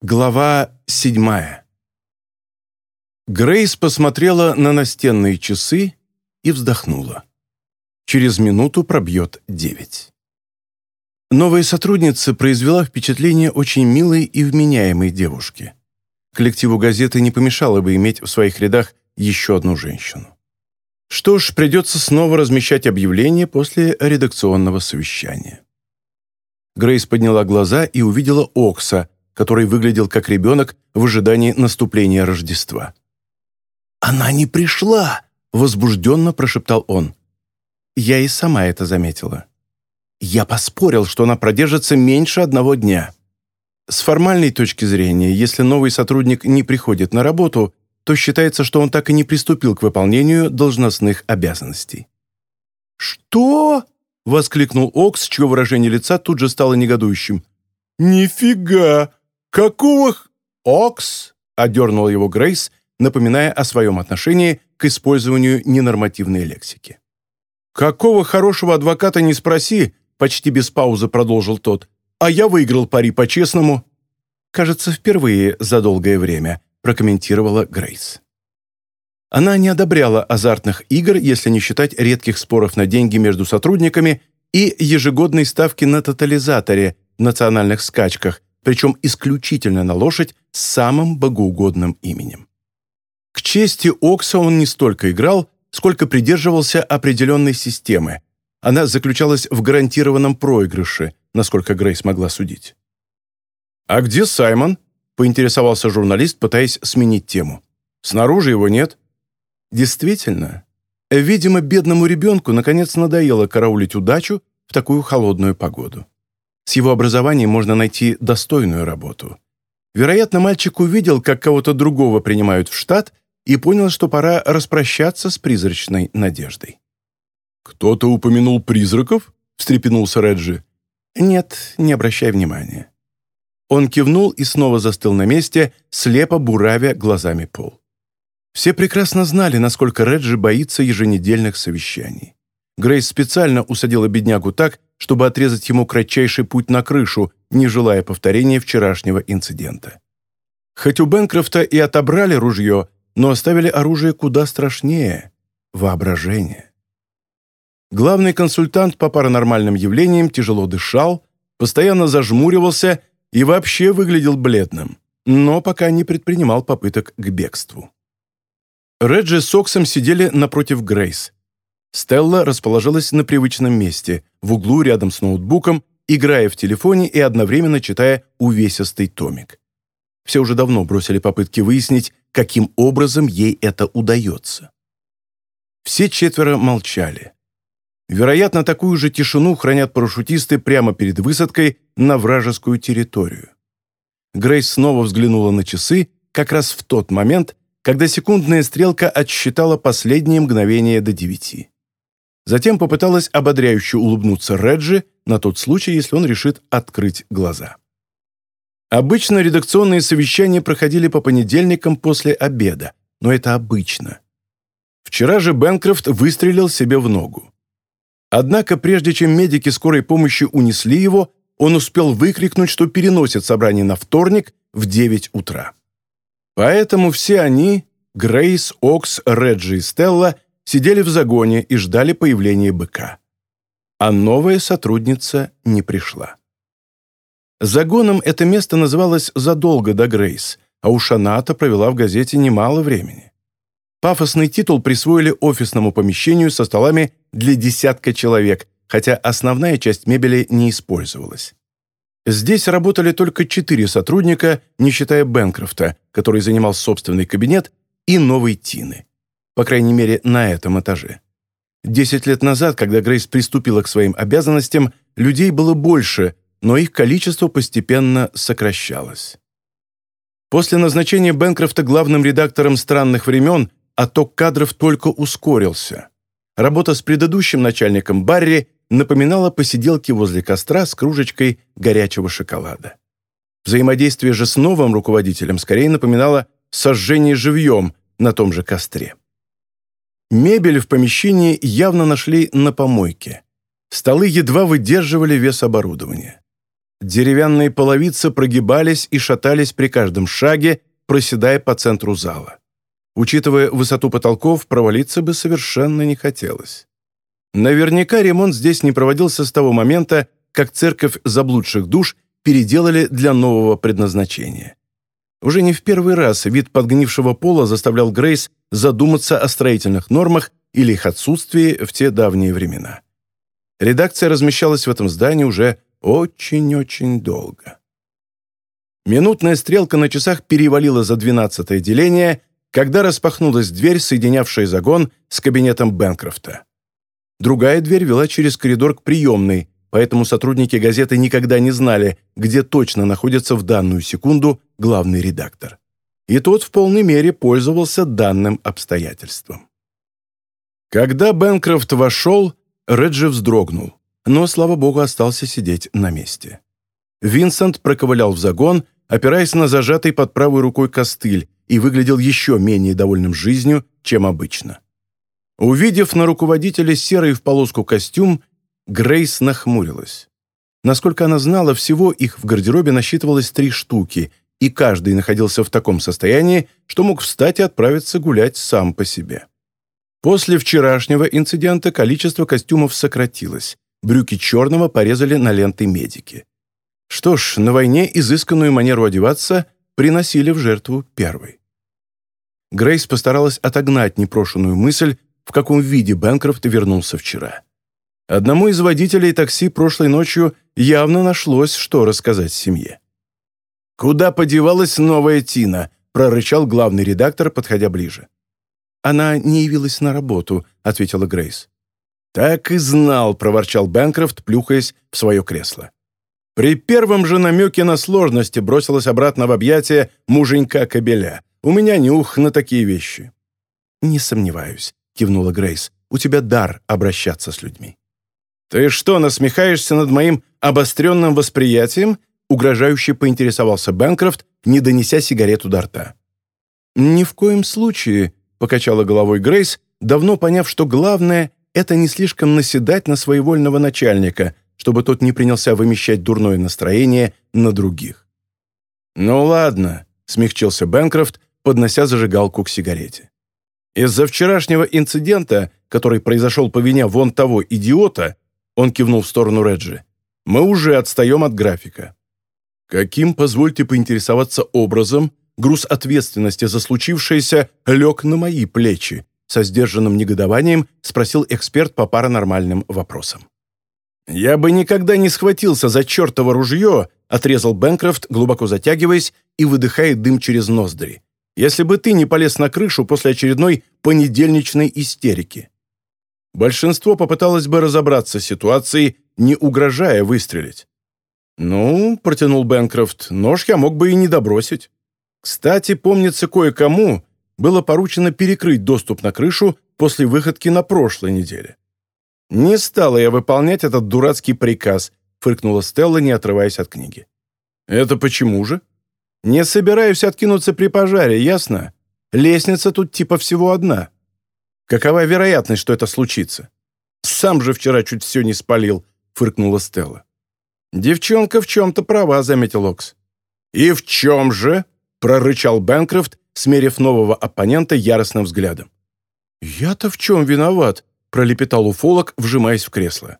Глава седьмая. Грейс посмотрела на настенные часы и вздохнула. Через минуту пробьет девять. Новая сотрудница произвела впечатление очень милой и вменяемой девушки. Коллективу газеты не помешало бы иметь в своих рядах еще одну женщину. Что ж, придется снова размещать объявление после редакционного совещания. Грейс подняла глаза и увидела Окса, который выглядел как ребенок в ожидании наступления Рождества. «Она не пришла!» — возбужденно прошептал он. Я и сама это заметила. Я поспорил, что она продержится меньше одного дня. С формальной точки зрения, если новый сотрудник не приходит на работу, то считается, что он так и не приступил к выполнению должностных обязанностей. «Что?» — воскликнул Окс, чье выражение лица тут же стало негодующим. «Нифига! «Какого х...» «Окс!» — одернула его Грейс, напоминая о своем отношении к использованию ненормативной лексики. «Какого хорошего адвоката не спроси!» — почти без паузы продолжил тот. «А я выиграл пари по-честному». «Кажется, впервые за долгое время», — прокомментировала Грейс. Она не одобряла азартных игр, если не считать редких споров на деньги между сотрудниками и ежегодной ставки на тотализаторе в национальных скачках, причем исключительно на лошадь с самым богоугодным именем. К чести Окса он не столько играл, сколько придерживался определенной системы. Она заключалась в гарантированном проигрыше, насколько Грейс могла судить. «А где Саймон?» — поинтересовался журналист, пытаясь сменить тему. «Снаружи его нет». «Действительно. Видимо, бедному ребенку наконец надоело караулить удачу в такую холодную погоду. С его образованием можно найти достойную работу. Вероятно, мальчик увидел, как кого-то другого принимают в штат, и понял, что пора распрощаться с призрачной надеждой. «Кто-то упомянул призраков?» — встрепенулся Реджи. «Нет, не обращай внимания». Он кивнул и снова застыл на месте, слепо буравя глазами пол. Все прекрасно знали, насколько Реджи боится еженедельных совещаний. Грейс специально усадила беднягу так, чтобы отрезать ему кратчайший путь на крышу, не желая повторения вчерашнего инцидента. Хоть у Бенкрофта и отобрали ружье, но оставили оружие куда страшнее — воображение. Главный консультант по паранормальным явлениям тяжело дышал, постоянно зажмуривался и вообще выглядел бледным, но пока не предпринимал попыток к бегству. Реджи с Оксом сидели напротив Грейс — Стелла расположилась на привычном месте, в углу рядом с ноутбуком, играя в телефоне и одновременно читая увесистый томик. Все уже давно бросили попытки выяснить, каким образом ей это удается. Все четверо молчали. Вероятно, такую же тишину хранят парашютисты прямо перед высадкой на вражескую территорию. Грейс снова взглянула на часы как раз в тот момент, когда секундная стрелка отсчитала последние мгновения до девяти. Затем попыталась ободряюще улыбнуться Реджи на тот случай, если он решит открыть глаза. Обычно редакционные совещания проходили по понедельникам после обеда, но это обычно. Вчера же Бенкрофт выстрелил себе в ногу. Однако, прежде чем медики скорой помощи унесли его, он успел выкрикнуть, что переносит собрание на вторник в 9 утра. Поэтому все они, Грейс, Окс, Реджи и Стелла – сидели в загоне и ждали появления быка. А новая сотрудница не пришла. Загоном это место называлось задолго до Грейс, а уж она-то провела в газете немало времени. Пафосный титул присвоили офисному помещению со столами для десятка человек, хотя основная часть мебели не использовалась. Здесь работали только четыре сотрудника, не считая Бенкрофта, который занимал собственный кабинет, и новой Тины по крайней мере, на этом этаже. Десять лет назад, когда Грейс приступила к своим обязанностям, людей было больше, но их количество постепенно сокращалось. После назначения Бенкрофта главным редактором «Странных времен» отток кадров только ускорился. Работа с предыдущим начальником Барри напоминала посиделки возле костра с кружечкой горячего шоколада. Взаимодействие же с новым руководителем скорее напоминало сожжение живьем на том же костре. Мебель в помещении явно нашли на помойке. Столы едва выдерживали вес оборудования. Деревянные половицы прогибались и шатались при каждом шаге, проседая по центру зала. Учитывая высоту потолков, провалиться бы совершенно не хотелось. Наверняка ремонт здесь не проводился с того момента, как церковь заблудших душ переделали для нового предназначения. Уже не в первый раз вид подгнившего пола заставлял Грейс задуматься о строительных нормах или их отсутствии в те давние времена. Редакция размещалась в этом здании уже очень-очень долго. Минутная стрелка на часах перевалила за двенадцатое деление, когда распахнулась дверь, соединявшая загон с кабинетом Бенкрофта. Другая дверь вела через коридор к приемной, поэтому сотрудники газеты никогда не знали, где точно находится в данную секунду главный редактор. И тот в полной мере пользовался данным обстоятельством. Когда Бенкрофт вошел, Реджи вздрогнул, но, слава богу, остался сидеть на месте. Винсент проковылял в загон, опираясь на зажатый под правой рукой костыль, и выглядел еще менее довольным жизнью, чем обычно. Увидев на руководителя серый в полоску костюм, Грейс нахмурилась. Насколько она знала, всего их в гардеробе насчитывалось три штуки, и каждый находился в таком состоянии, что мог встать и отправиться гулять сам по себе. После вчерашнего инцидента количество костюмов сократилось. Брюки черного порезали на ленты медики. Что ж, на войне изысканную манеру одеваться приносили в жертву первой. Грейс постаралась отогнать непрошенную мысль, в каком виде Бэнкрофт вернулся вчера. Одному из водителей такси прошлой ночью явно нашлось, что рассказать семье. «Куда подевалась новая Тина?» — прорычал главный редактор, подходя ближе. «Она не явилась на работу», — ответила Грейс. «Так и знал», — проворчал Бэнкрофт, плюхаясь в свое кресло. При первом же намеке на сложности бросилась обратно в объятия муженька кобеля. «У меня нюх на такие вещи». «Не сомневаюсь кивнула Грейс. «У тебя дар обращаться с людьми». «Ты что, насмехаешься над моим обостренным восприятием?» Угрожающе поинтересовался Бэнкрофт, не донеся сигарету до рта. «Ни в коем случае», — покачала головой Грейс, давно поняв, что главное — это не слишком наседать на своевольного начальника, чтобы тот не принялся вымещать дурное настроение на других. «Ну ладно», — смягчился Бэнкрофт, поднося зажигалку к сигарете. Из-за вчерашнего инцидента, который произошел по вине вон того идиота, он кивнул в сторону Реджи, мы уже отстаем от графика. Каким, позвольте поинтересоваться образом, груз ответственности за случившееся лег на мои плечи? Со сдержанным негодованием спросил эксперт по паранормальным вопросам. «Я бы никогда не схватился за чертово ружье», отрезал Бэнкрофт, глубоко затягиваясь и выдыхая дым через ноздри если бы ты не полез на крышу после очередной понедельничной истерики. Большинство попыталось бы разобраться с ситуацией, не угрожая выстрелить. «Ну», — протянул Бэнкрофт, — «нож я мог бы и не добросить. Кстати, помнится, кое-кому было поручено перекрыть доступ на крышу после выходки на прошлой неделе. «Не стала я выполнять этот дурацкий приказ», — фыркнула Стелла, не отрываясь от книги. «Это почему же?» Не собираюсь откинуться при пожаре, ясно? Лестница тут типа всего одна. Какова вероятность, что это случится? Сам же вчера чуть все не спалил, фыркнула Стелла. Девчонка в чем-то права, заметил Окс. И в чем же? прорычал Бэнкрофт, смерив нового оппонента яростным взглядом. «Я-то в чем виноват?» — пролепетал уфолог, вжимаясь в кресло.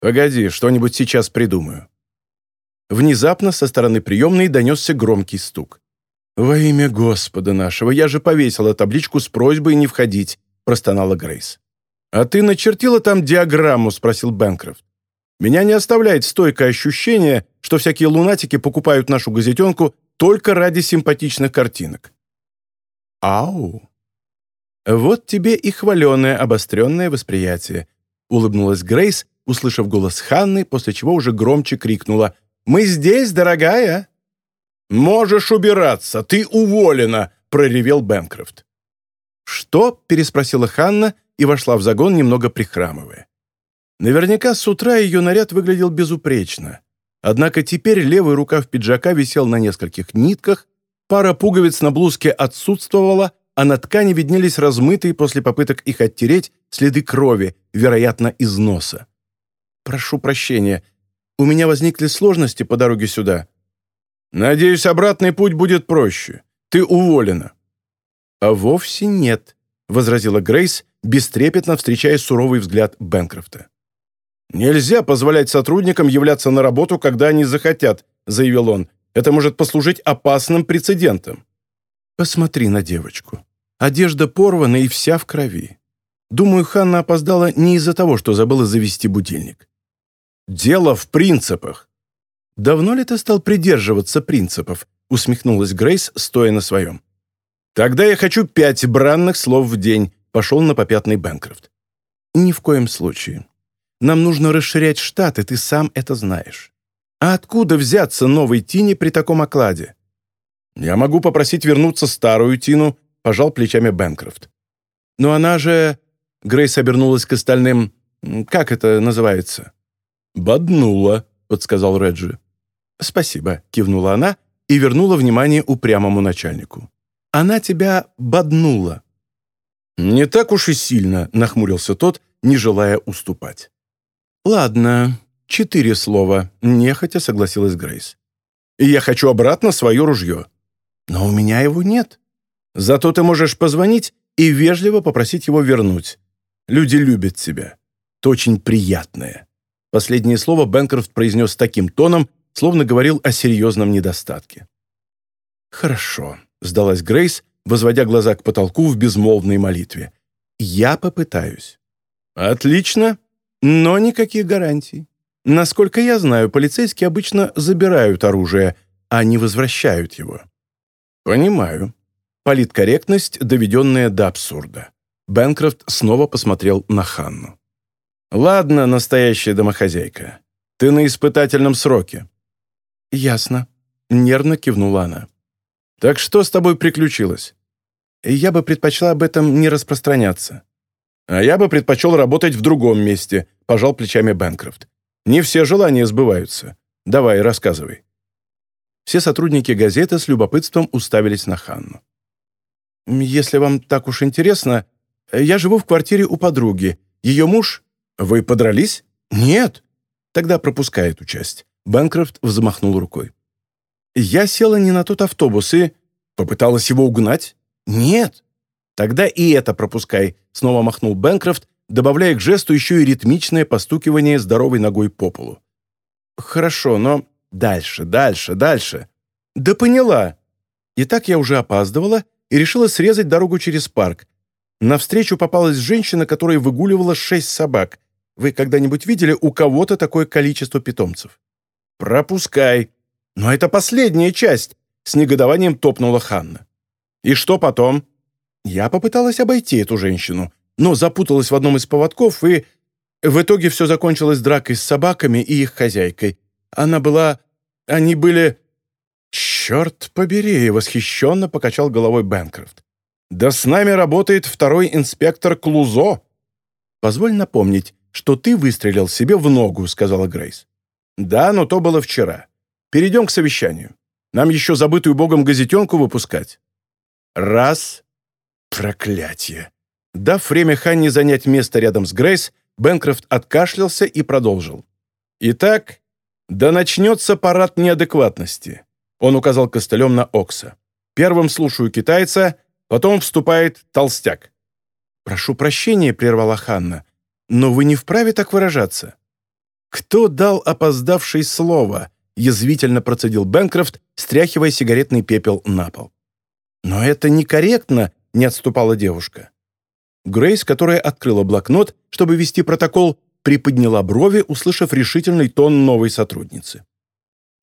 «Погоди, что-нибудь сейчас придумаю». Внезапно со стороны приемной донесся громкий стук. «Во имя Господа нашего, я же повесила табличку с просьбой не входить», – простонала Грейс. «А ты начертила там диаграмму?» – спросил Бэнкрофт. «Меня не оставляет стойкое ощущение, что всякие лунатики покупают нашу газетенку только ради симпатичных картинок». «Ау!» «Вот тебе и хваленое обостренное восприятие», — улыбнулась Грейс, услышав голос Ханны, после чего уже громче крикнула мы здесь, дорогая!» «Можешь убираться, ты уволена!» — проревел Бэнкрофт. «Что?» — переспросила Ханна и вошла в загон, немного прихрамывая. Наверняка с утра ее наряд выглядел безупречно. Однако теперь левый рукав пиджака висел на нескольких нитках, пара пуговиц на блузке отсутствовала, а на ткани виднелись размытые после попыток их оттереть следы крови, вероятно, из носа. «Прошу прощения, У меня возникли сложности по дороге сюда. Надеюсь, обратный путь будет проще. Ты уволена». «А вовсе нет», — возразила Грейс, бестрепетно встречая суровый взгляд Бэнкрофта. «Нельзя позволять сотрудникам являться на работу, когда они захотят», — заявил он. «Это может послужить опасным прецедентом». «Посмотри на девочку. Одежда порвана и вся в крови. Думаю, Ханна опоздала не из-за того, что забыла завести будильник. Дело в принципах. Давно ли ты стал придерживаться принципов? усмехнулась Грейс, стоя на своем. Тогда я хочу пять бранных слов в день, пошел на попятный Бэнкрофт. Ни в коем случае. Нам нужно расширять штат, и ты сам это знаешь. А откуда взяться новой Тине при таком окладе? Я могу попросить вернуться старую Тину, пожал плечами Бэнкрофт. Но она же... Грейс обернулась к остальным. «Как это называется?» «Боднула», — подсказал Реджи. «Спасибо», — кивнула она и вернула внимание упрямому начальнику. «Она тебя боднула». «Не так уж и сильно», — нахмурился тот, не желая уступать. «Ладно, четыре слова», — нехотя согласилась Грейс. «И я хочу обратно свое ружье». «Но у меня его нет. Зато ты можешь позвонить и вежливо попросить его вернуть. Люди любят тебя. Это очень приятное». Последнее слово Бэнкрофт произнес таким тоном, словно говорил о серьезном недостатке. «Хорошо», — сдалась Грейс, возводя глаза к потолку в безмолвной молитве. «Я попытаюсь». «Отлично, но никаких гарантий. Насколько я знаю, полицейские обычно забирают оружие, а не возвращают его». «Понимаю. Политкорректность, доведенная до абсурда». Бэнкрофт снова посмотрел на Ханну. «Ладно, настоящая домохозяйка. Ты на испытательном сроке». «Ясно», — нервно кивнула она. «Так что с тобой приключилось?» «Я бы предпочла об этом не распространяться». «А я бы предпочел работать в другом месте», — пожал плечами Бэнкрофт. «Не все желания сбываются. Давай, рассказывай». Все сотрудники газеты с любопытством уставились на Ханну. «Если вам так уж интересно, я живу в квартире у подруги. Ее муж «Вы подрались?» «Нет». «Тогда пропускай эту часть». Бэнкрофт взмахнул рукой. «Я села не на тот автобус и...» «Попыталась его угнать?» «Нет». «Тогда и это пропускай», — снова махнул Бэнкрофт, добавляя к жесту еще и ритмичное постукивание здоровой ногой по полу. «Хорошо, но дальше, дальше, дальше». «Да поняла». И так я уже опаздывала и решила срезать дорогу через парк. Навстречу попалась женщина, которая выгуливала шесть собак. Вы когда-нибудь видели у кого-то такое количество питомцев? Пропускай. Но это последняя часть, с негодованием топнула Ханна. И что потом? Я попыталась обойти эту женщину, но запуталась в одном из поводков, и в итоге все закончилось дракой с собаками и их хозяйкой. Она была... Они были... «Черт побери!» — восхищенно покачал головой Бэнкрофт. «Да с нами работает второй инспектор Клузо!» «Позволь напомнить, что ты выстрелил себе в ногу», — сказала Грейс. «Да, но то было вчера. Перейдем к совещанию. Нам еще забытую богом газетенку выпускать». «Раз. Проклятие». Дав время Ханни занять место рядом с Грейс, Бенкрофт откашлялся и продолжил. «Итак, да начнется парад неадекватности», — он указал костылем на Окса. «Первым слушаю китайца, потом вступает толстяк». «Прошу прощения», — прервала Ханна. Но вы не вправе так выражаться». «Кто дал опоздавший слово?» — язвительно процедил Бэнкрофт, стряхивая сигаретный пепел на пол. «Но это некорректно», — не отступала девушка. Грейс, которая открыла блокнот, чтобы вести протокол, приподняла брови, услышав решительный тон новой сотрудницы.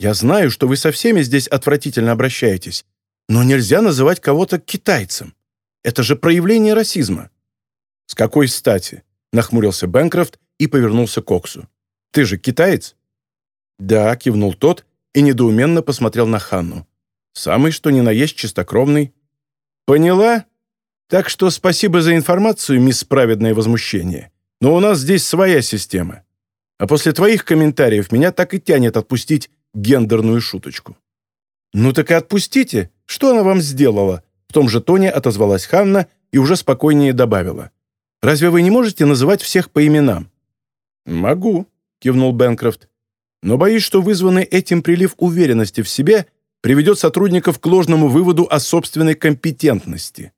«Я знаю, что вы со всеми здесь отвратительно обращаетесь, но нельзя называть кого-то китайцем. Это же проявление расизма». «С какой стати? нахмурился Бэнкрофт и повернулся к Оксу. «Ты же китаец?» «Да», — кивнул тот и недоуменно посмотрел на Ханну. «Самый, что ни на есть, чистокровный». «Поняла? Так что спасибо за информацию, мисс Праведное Возмущение. Но у нас здесь своя система. А после твоих комментариев меня так и тянет отпустить гендерную шуточку». «Ну так и отпустите. Что она вам сделала?» В том же тоне отозвалась Ханна и уже спокойнее добавила. Разве вы не можете называть всех по именам?» «Могу», — кивнул Бэнкрофт. но боюсь, что вызванный этим прилив уверенности в себе приведет сотрудников к ложному выводу о собственной компетентности.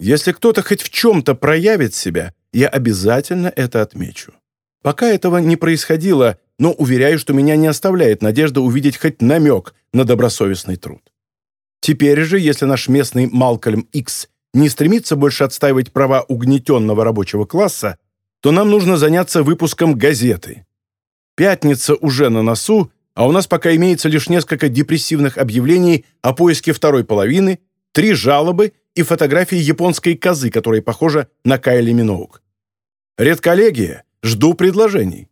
Если кто-то хоть в чем-то проявит себя, я обязательно это отмечу. Пока этого не происходило, но уверяю, что меня не оставляет надежда увидеть хоть намек на добросовестный труд. Теперь же, если наш местный Малкольм Икс не стремится больше отстаивать права угнетенного рабочего класса, то нам нужно заняться выпуском газеты. Пятница уже на носу, а у нас пока имеется лишь несколько депрессивных объявлений о поиске второй половины, три жалобы и фотографии японской козы, которая похожа на Кайли Миноук. Редколлегия, жду предложений.